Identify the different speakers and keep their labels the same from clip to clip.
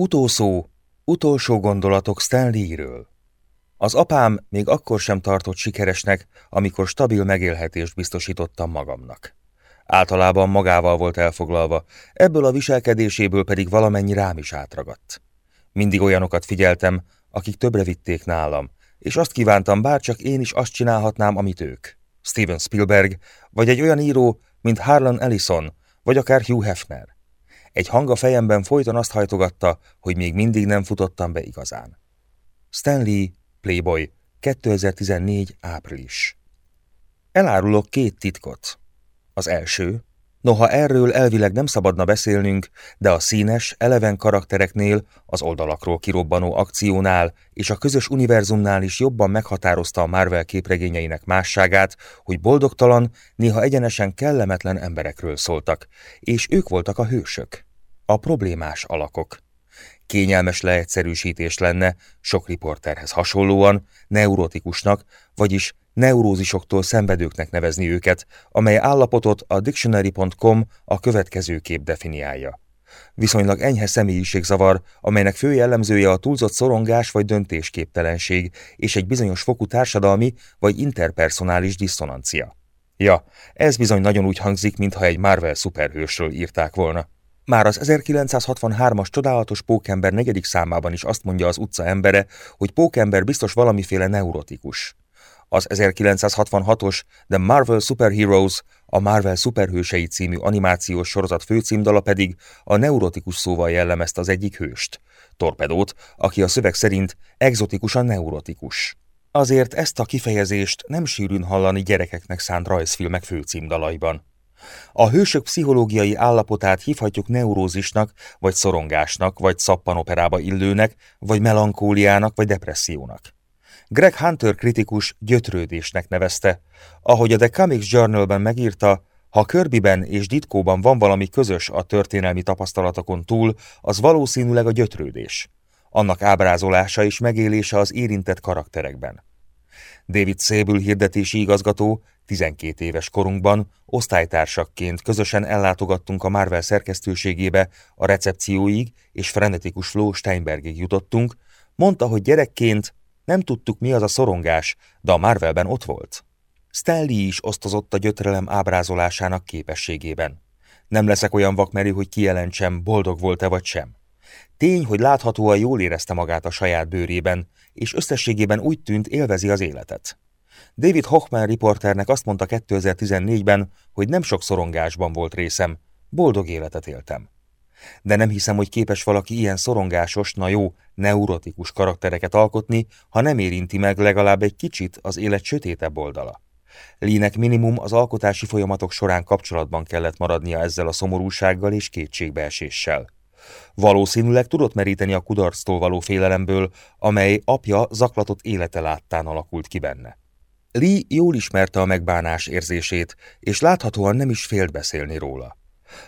Speaker 1: Utószó, utolsó gondolatok Stanleyről. Az apám még akkor sem tartott sikeresnek, amikor stabil megélhetést biztosítottam magamnak. Általában magával volt elfoglalva, ebből a viselkedéséből pedig valamennyi rám is átragadt. Mindig olyanokat figyeltem, akik többre vitték nálam, és azt kívántam, bárcsak én is azt csinálhatnám, amit ők. Steven Spielberg, vagy egy olyan író, mint Harlan Ellison, vagy akár Hugh Hefner. Egy hang a fejemben folyton azt hajtogatta, hogy még mindig nem futottam be igazán. Stanley, Playboy, 2014. április. Elárulok két titkot. Az első, noha erről elvileg nem szabadna beszélnünk, de a színes, eleven karaktereknél, az oldalakról kirobbanó akciónál és a közös univerzumnál is jobban meghatározta a Marvel képregényeinek másságát, hogy boldogtalan, néha egyenesen kellemetlen emberekről szóltak, és ők voltak a hősök a problémás alakok. Kényelmes leegyszerűsítés lenne, sok riporterhez hasonlóan, neurotikusnak, vagyis neurózisoktól szenvedőknek nevezni őket, amely állapotot a dictionary.com a következő kép definiálja. Viszonylag enyhe személyiségzavar, amelynek fő jellemzője a túlzott szorongás vagy döntésképtelenség és egy bizonyos fokú társadalmi vagy interpersonális diszonancia. Ja, ez bizony nagyon úgy hangzik, mintha egy Marvel szuperhősről írták volna. Már az 1963-as csodálatos Pókember negyedik számában is azt mondja az utca embere, hogy Pókember biztos valamiféle neurotikus. Az 1966-os The Marvel Superheroes, a Marvel Superhősei című animációs sorozat főcímdala pedig a neurotikus szóval jellemezte az egyik hőst, Torpedót, aki a szöveg szerint exotikusan neurotikus. Azért ezt a kifejezést nem sűrűn hallani gyerekeknek szánt rajzfilmek főcímdalaiban. A hősök pszichológiai állapotát hívhatjuk neurózisnak, vagy szorongásnak, vagy szappanoperába illőnek, vagy melankóliának, vagy depressziónak. Greg Hunter kritikus gyötrődésnek nevezte. Ahogy a The Comics Journalben megírta, ha Kirbyben és Ditkóban van valami közös a történelmi tapasztalatokon túl, az valószínűleg a gyötrődés. Annak ábrázolása és megélése az érintett karakterekben. David Szébül hirdetési igazgató 12 éves korunkban osztálytársakként közösen ellátogattunk a Marvel szerkesztőségébe, a recepcióig és frenetikus Flo Steinbergig jutottunk, mondta, hogy gyerekként nem tudtuk mi az a szorongás, de a Marvelben ott volt. Stanley is osztozott a gyötrelem ábrázolásának képességében. Nem leszek olyan vakmerő, hogy kijelentsem, boldog volt-e vagy sem. Tény, hogy láthatóan jól érezte magát a saját bőrében, és összességében úgy tűnt élvezi az életet. David Hochman riporternek azt mondta 2014-ben, hogy nem sok szorongásban volt részem, boldog életet éltem. De nem hiszem, hogy képes valaki ilyen szorongásos, na jó, neurotikus karaktereket alkotni, ha nem érinti meg legalább egy kicsit az élet sötétebb oldala. Línek minimum az alkotási folyamatok során kapcsolatban kellett maradnia ezzel a szomorúsággal és kétségbeeséssel. Valószínűleg tudott meríteni a kudarctól való félelemből, amely apja zaklatott élete láttán alakult ki benne. Lee jól ismerte a megbánás érzését, és láthatóan nem is félt beszélni róla.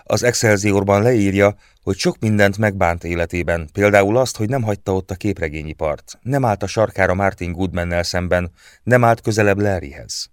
Speaker 1: Az Excelsiorban leírja, hogy sok mindent megbánt életében, például azt, hogy nem hagyta ott a képregényipart, nem állt a sarkára Martin Goodmannel szemben, nem állt közelebb Larryhez.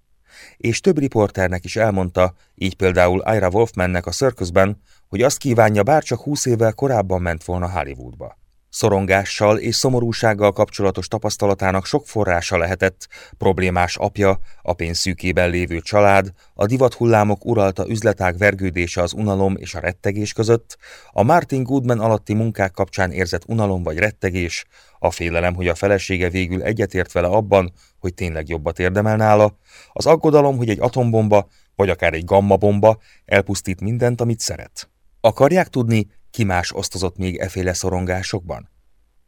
Speaker 1: És több riporternek is elmondta, így például Ira Wolfmannek a Circusben, hogy azt kívánja, bárcsak húsz évvel korábban ment volna Hollywoodba. Szorongással és szomorúsággal kapcsolatos tapasztalatának sok forrása lehetett, problémás apja, a pénzszűkében lévő család, a divathullámok uralta üzletág vergődése az unalom és a rettegés között, a Martin Goodman alatti munkák kapcsán érzett unalom vagy rettegés, a félelem, hogy a felesége végül egyetért vele abban, hogy tényleg jobbat érdemel nála, az aggodalom, hogy egy atombomba, vagy akár egy gammabomba elpusztít mindent, amit szeret. Akarják tudni, ki más osztozott még eféle szorongásokban?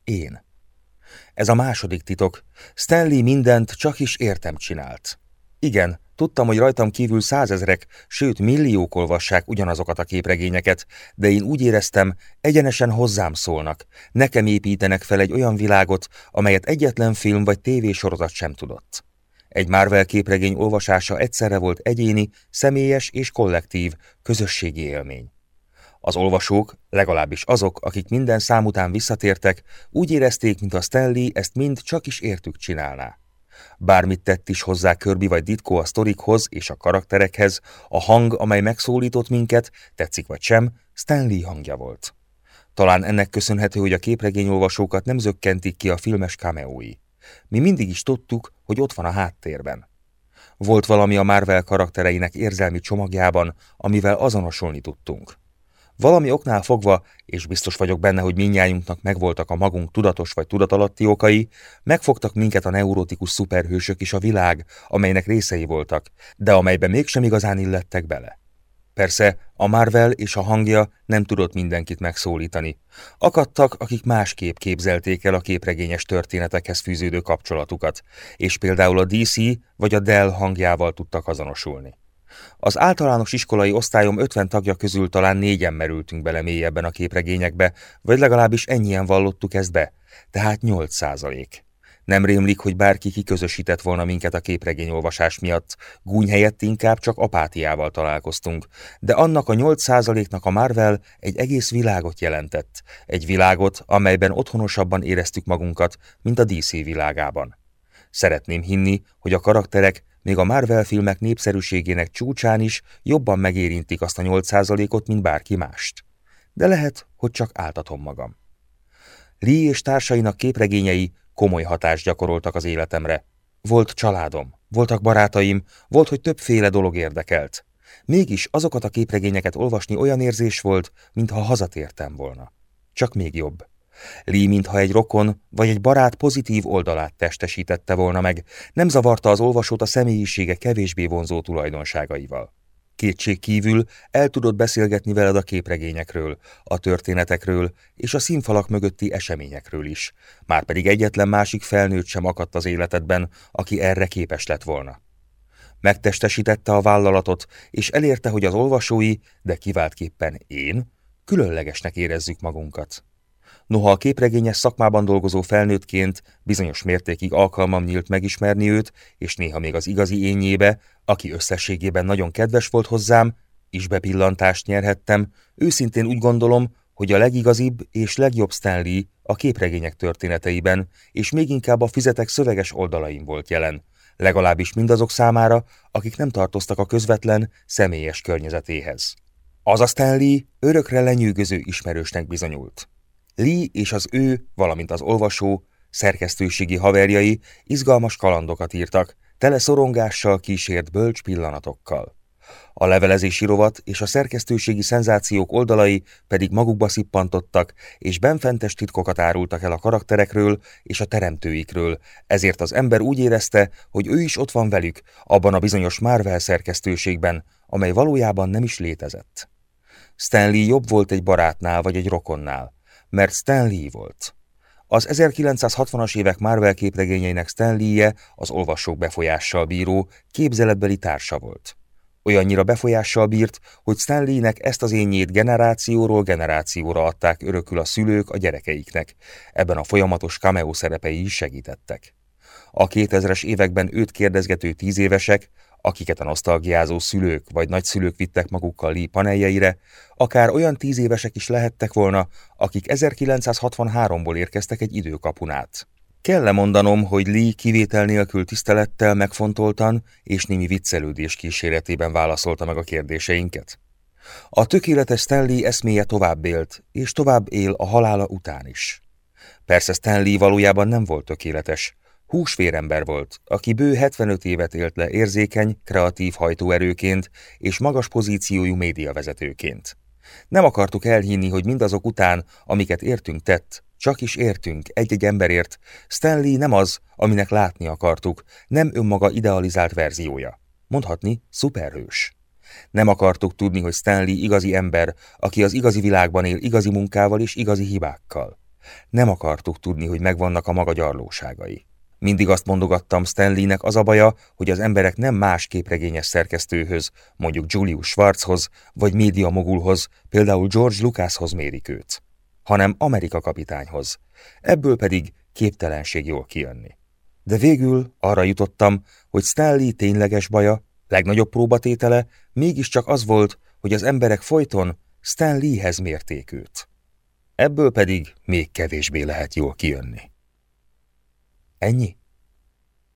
Speaker 1: Én. Ez a második titok. Stanley mindent csak is értem csinált. Igen, tudtam, hogy rajtam kívül százezrek, sőt milliók olvassák ugyanazokat a képregényeket, de én úgy éreztem, egyenesen hozzám szólnak. Nekem építenek fel egy olyan világot, amelyet egyetlen film vagy tévésorozat sem tudott. Egy Marvel képregény olvasása egyszerre volt egyéni, személyes és kollektív, közösségi élmény. Az olvasók, legalábbis azok, akik minden szám után visszatértek, úgy érezték, mint a Stanley ezt mind csak is értük csinálná. Bármit tett is hozzá Kirby vagy Ditko a sztorikhoz és a karakterekhez, a hang, amely megszólított minket, tetszik vagy sem, Stanley hangja volt. Talán ennek köszönhető, hogy a képregényolvasókat nem zökkentik ki a filmes cameói. Mi mindig is tudtuk, hogy ott van a háttérben. Volt valami a Marvel karaktereinek érzelmi csomagjában, amivel azonosulni tudtunk. Valami oknál fogva, és biztos vagyok benne, hogy minnyájunknak megvoltak a magunk tudatos vagy tudatalatti okai, megfogtak minket a neurotikus szuperhősök és a világ, amelynek részei voltak, de amelyben mégsem igazán illettek bele. Persze, a Marvel és a hangja nem tudott mindenkit megszólítani. Akadtak, akik másképp képzelték el a képregényes történetekhez fűződő kapcsolatukat, és például a DC vagy a Dell hangjával tudtak azonosulni. Az általános iskolai osztályom 50 tagja közül talán négyen merültünk bele mélyebben a képregényekbe, vagy legalábbis ennyien vallottuk ezt be, tehát 8 százalék. Nem rémlik, hogy bárki kiközösített volna minket a képregényolvasás miatt, gúny helyett inkább csak apátiával találkoztunk, de annak a 8 százaléknak a Marvel egy egész világot jelentett, egy világot, amelyben otthonosabban éreztük magunkat, mint a DC világában. Szeretném hinni, hogy a karakterek még a Marvel filmek népszerűségének csúcsán is jobban megérintik azt a 8%-ot, mint bárki mást. De lehet, hogy csak áltatom magam. Lee és társainak képregényei komoly hatást gyakoroltak az életemre. Volt családom, voltak barátaim, volt, hogy többféle dolog érdekelt. Mégis azokat a képregényeket olvasni olyan érzés volt, mintha hazatértem volna. Csak még jobb. Lee, mintha egy rokon vagy egy barát pozitív oldalát testesítette volna meg, nem zavarta az olvasót a személyisége kevésbé vonzó tulajdonságaival. Kétség kívül el tudott beszélgetni veled a képregényekről, a történetekről és a színfalak mögötti eseményekről is, márpedig egyetlen másik felnőtt sem akadt az életedben, aki erre képes lett volna. Megtestesítette a vállalatot, és elérte, hogy az olvasói, de kiváltképpen én, különlegesnek érezzük magunkat. Noha a képregényes szakmában dolgozó felnőttként bizonyos mértékig alkalmam nyílt megismerni őt, és néha még az igazi ényébe, aki összességében nagyon kedves volt hozzám, is bepillantást nyerhettem, őszintén úgy gondolom, hogy a legigazibb és legjobb Stanley a képregények történeteiben, és még inkább a fizetek szöveges oldalain volt jelen, legalábbis mindazok számára, akik nem tartoztak a közvetlen, személyes környezetéhez. Az a Stanley örökre lenyűgöző ismerősnek bizonyult. Lee és az ő, valamint az olvasó, szerkesztőségi haverjai izgalmas kalandokat írtak, tele szorongással kísért bölcs pillanatokkal. A levelezési rovat és a szerkesztőségi szenzációk oldalai pedig magukba szippantottak, és benfentes titkokat árultak el a karakterekről és a teremtőikről, ezért az ember úgy érezte, hogy ő is ott van velük, abban a bizonyos Marvel szerkesztőségben, amely valójában nem is létezett. Stanley jobb volt egy barátnál vagy egy rokonnál mert Stan Lee volt. Az 1960-as évek Marvel képregényeinek Stan Lee-je az olvasók befolyással bíró, képzeletbeli társa volt. Olyannyira befolyással bírt, hogy Stan Lee-nek ezt az énjét generációról generációra adták örökül a szülők a gyerekeiknek. Ebben a folyamatos cameo szerepei is segítettek. A 2000-es években őt kérdezgető tízévesek, akiket a nosztalgiázó szülők vagy nagyszülők vittek magukkal Lee paneljeire, akár olyan tíz évesek is lehettek volna, akik 1963-ból érkeztek egy időkapunát. Kell-e mondanom, hogy Lee kivétel nélkül tisztelettel megfontoltan és némi viccelődés kíséretében válaszolta meg a kérdéseinket? A tökéletes Stanley eszméje tovább élt, és tovább él a halála után is. Persze Stanley valójában nem volt tökéletes, Húsvérember volt, aki bő 75 évet élt le érzékeny, kreatív hajtóerőként és magas pozíciójú médiavezetőként. Nem akartuk elhinni, hogy mindazok után, amiket értünk tett, csak is értünk egy-egy emberért, Stanley nem az, aminek látni akartuk, nem önmaga idealizált verziója. Mondhatni, szuperhős. Nem akartuk tudni, hogy Stanley igazi ember, aki az igazi világban él igazi munkával és igazi hibákkal. Nem akartuk tudni, hogy megvannak a maga gyarlóságai. Mindig azt mondogattam Stanleynek az a baja, hogy az emberek nem más képregényes szerkesztőhöz, mondjuk Julius Schwarzhoz, vagy média mogulhoz, például George Lucashoz mérik őt, hanem Amerika kapitányhoz. Ebből pedig képtelenség jól kijönni. De végül arra jutottam, hogy Stanley tényleges baja, legnagyobb próbatétele mégiscsak az volt, hogy az emberek folyton Stanleyhez mérték őt. Ebből pedig még kevésbé lehet jól kijönni. они.